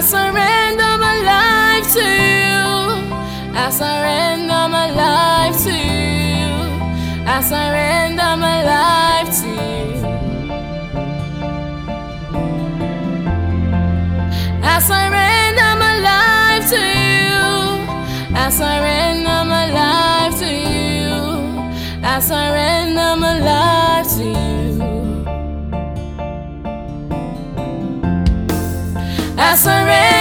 I surrender my life to you. I surrender my life to you. I surrender my life to you. I surrender my life to you. I surrender my life to you. I surrender my life to you. I surrender.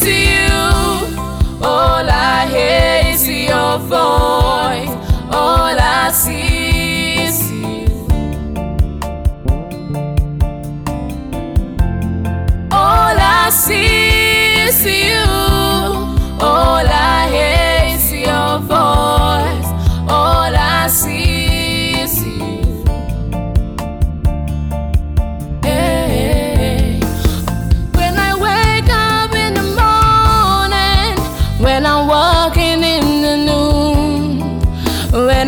is you. All I hear is your voice.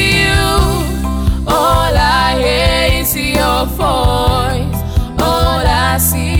you. All I hear is your voice. All I see.